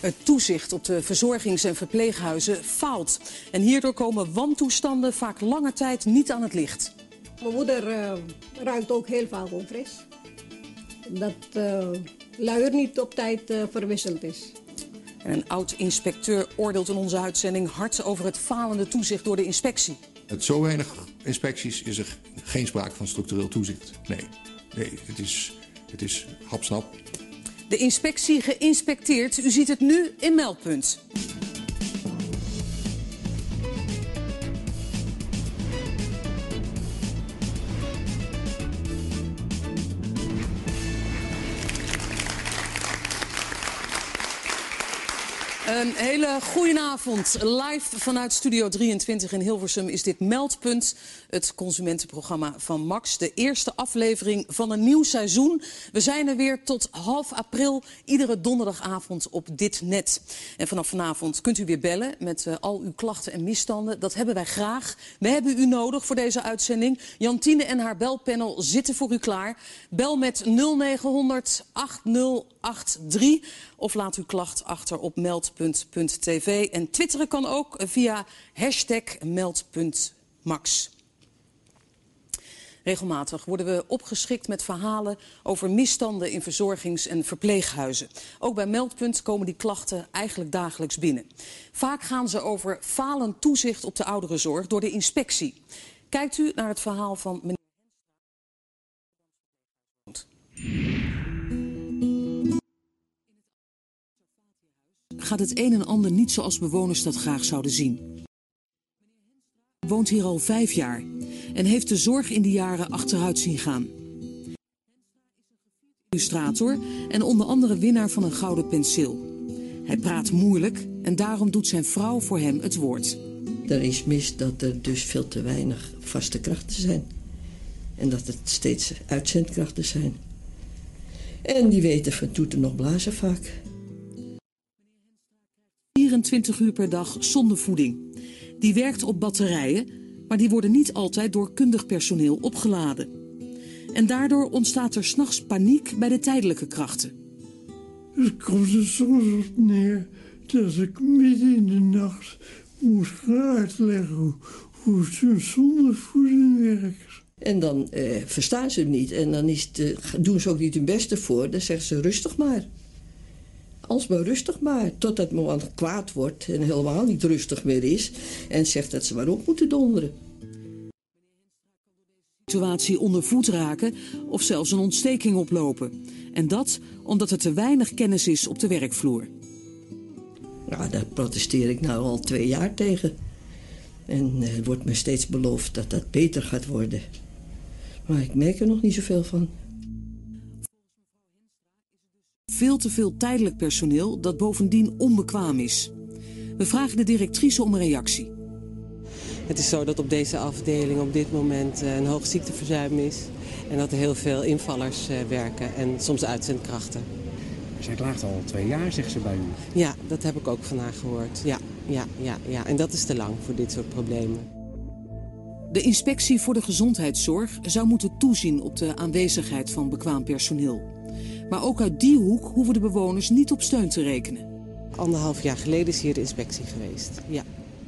Het toezicht op de verzorgings- en verpleeghuizen faalt. En hierdoor komen wantoestanden vaak lange tijd niet aan het licht. Mijn moeder uh, ruikt ook heel vaak onfris. Dat uh, luier niet op tijd uh, verwisseld is. En een oud-inspecteur oordeelt in onze uitzending hard over het falende toezicht door de inspectie. Met zo weinig inspecties is er geen sprake van structureel toezicht. Nee, nee het, is, het is hapsnap. De inspectie geïnspecteerd. U ziet het nu in Meldpunt. Een hele goede avond. Live vanuit Studio 23 in Hilversum is dit Meldpunt. Het consumentenprogramma van Max. De eerste aflevering van een nieuw seizoen. We zijn er weer tot half april. Iedere donderdagavond op dit net. En vanaf vanavond kunt u weer bellen met uh, al uw klachten en misstanden. Dat hebben wij graag. We hebben u nodig voor deze uitzending. Jantine en haar belpanel zitten voor u klaar. Bel met 0900 8083 of laat uw klacht achter op meld.tv. En twitteren kan ook via hashtag meld.max. Regelmatig worden we opgeschikt met verhalen over misstanden in verzorgings- en verpleeghuizen. Ook bij Meldpunt komen die klachten eigenlijk dagelijks binnen. Vaak gaan ze over falend toezicht op de ouderenzorg door de inspectie. Kijkt u naar het verhaal van meneer gaat het een en ander niet zoals bewoners dat graag zouden zien. Hij woont hier al vijf jaar en heeft de zorg in die jaren achteruit zien gaan. Illustrator en onder andere winnaar van een gouden penseel. Hij praat moeilijk en daarom doet zijn vrouw voor hem het woord. Er is mis dat er dus veel te weinig vaste krachten zijn. En dat het steeds uitzendkrachten zijn. En die weten van toeten nog blazen vaak. 24 uur per dag zonder voeding. Die werkt op batterijen, maar die worden niet altijd door kundig personeel opgeladen. En daardoor ontstaat er s'nachts paniek bij de tijdelijke krachten. Het komt er soms op neer dat ik midden in de nacht moet gaan uitleggen hoe, hoe het zonder voeding werkt. En dan eh, verstaan ze het niet en dan is het, eh, doen ze ook niet hun beste voor. Dan zeggen ze rustig maar alsmaar rustig maar. Totdat man kwaad wordt en helemaal niet rustig meer is. En zegt dat ze maar op moeten donderen. situatie onder voet raken of zelfs een ontsteking oplopen. En dat omdat er te weinig kennis is op de werkvloer. Nou, daar protesteer ik nou al twee jaar tegen. En er eh, wordt me steeds beloofd dat dat beter gaat worden. Maar ik merk er nog niet zoveel van veel te veel tijdelijk personeel dat bovendien onbekwaam is. We vragen de directrice om een reactie. Het is zo dat op deze afdeling op dit moment eh, een hoog ziekteverzuim is. En dat er heel veel invallers eh, werken en soms uitzendkrachten. Zij klaagt al twee jaar, zegt ze bij u. Ja, dat heb ik ook van haar gehoord. Ja, ja, ja, ja. En dat is te lang voor dit soort problemen. De inspectie voor de gezondheidszorg zou moeten toezien op de aanwezigheid van bekwaam personeel. Maar ook uit die hoek hoeven de bewoners niet op steun te rekenen. Anderhalf jaar geleden is hier de inspectie geweest. Ja.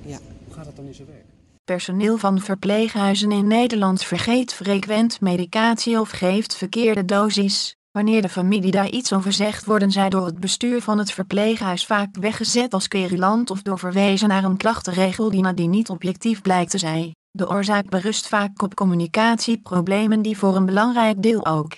ja. Hoe gaat dat dan in zijn werk? Personeel van verpleeghuizen in Nederland vergeet frequent medicatie of geeft verkeerde dosis. Wanneer de familie daar iets over zegt, worden zij door het bestuur van het verpleeghuis vaak weggezet als querulant of doorverwezen naar een klachtenregel die nadien niet objectief blijkt te zijn. De oorzaak berust vaak op communicatieproblemen die voor een belangrijk deel ook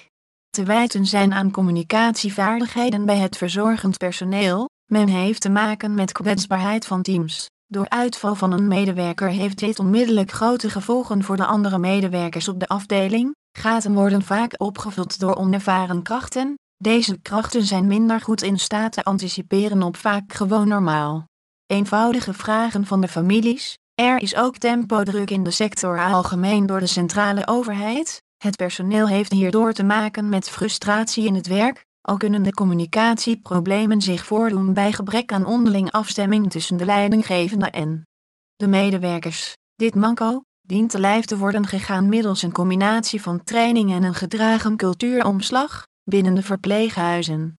te wijten zijn aan communicatievaardigheden bij het verzorgend personeel. Men heeft te maken met kwetsbaarheid van teams. Door uitval van een medewerker heeft dit onmiddellijk grote gevolgen voor de andere medewerkers op de afdeling. Gaten worden vaak opgevuld door onervaren krachten. Deze krachten zijn minder goed in staat te anticiperen op vaak gewoon normaal. Eenvoudige vragen van de families. Er is ook tempodruk in de sector algemeen door de centrale overheid. Het personeel heeft hierdoor te maken met frustratie in het werk, al kunnen de communicatieproblemen zich voordoen bij gebrek aan onderling afstemming tussen de leidinggevende en de medewerkers. Dit manco, dient te lijf te worden gegaan middels een combinatie van training en een gedragen cultuuromslag binnen de verpleeghuizen.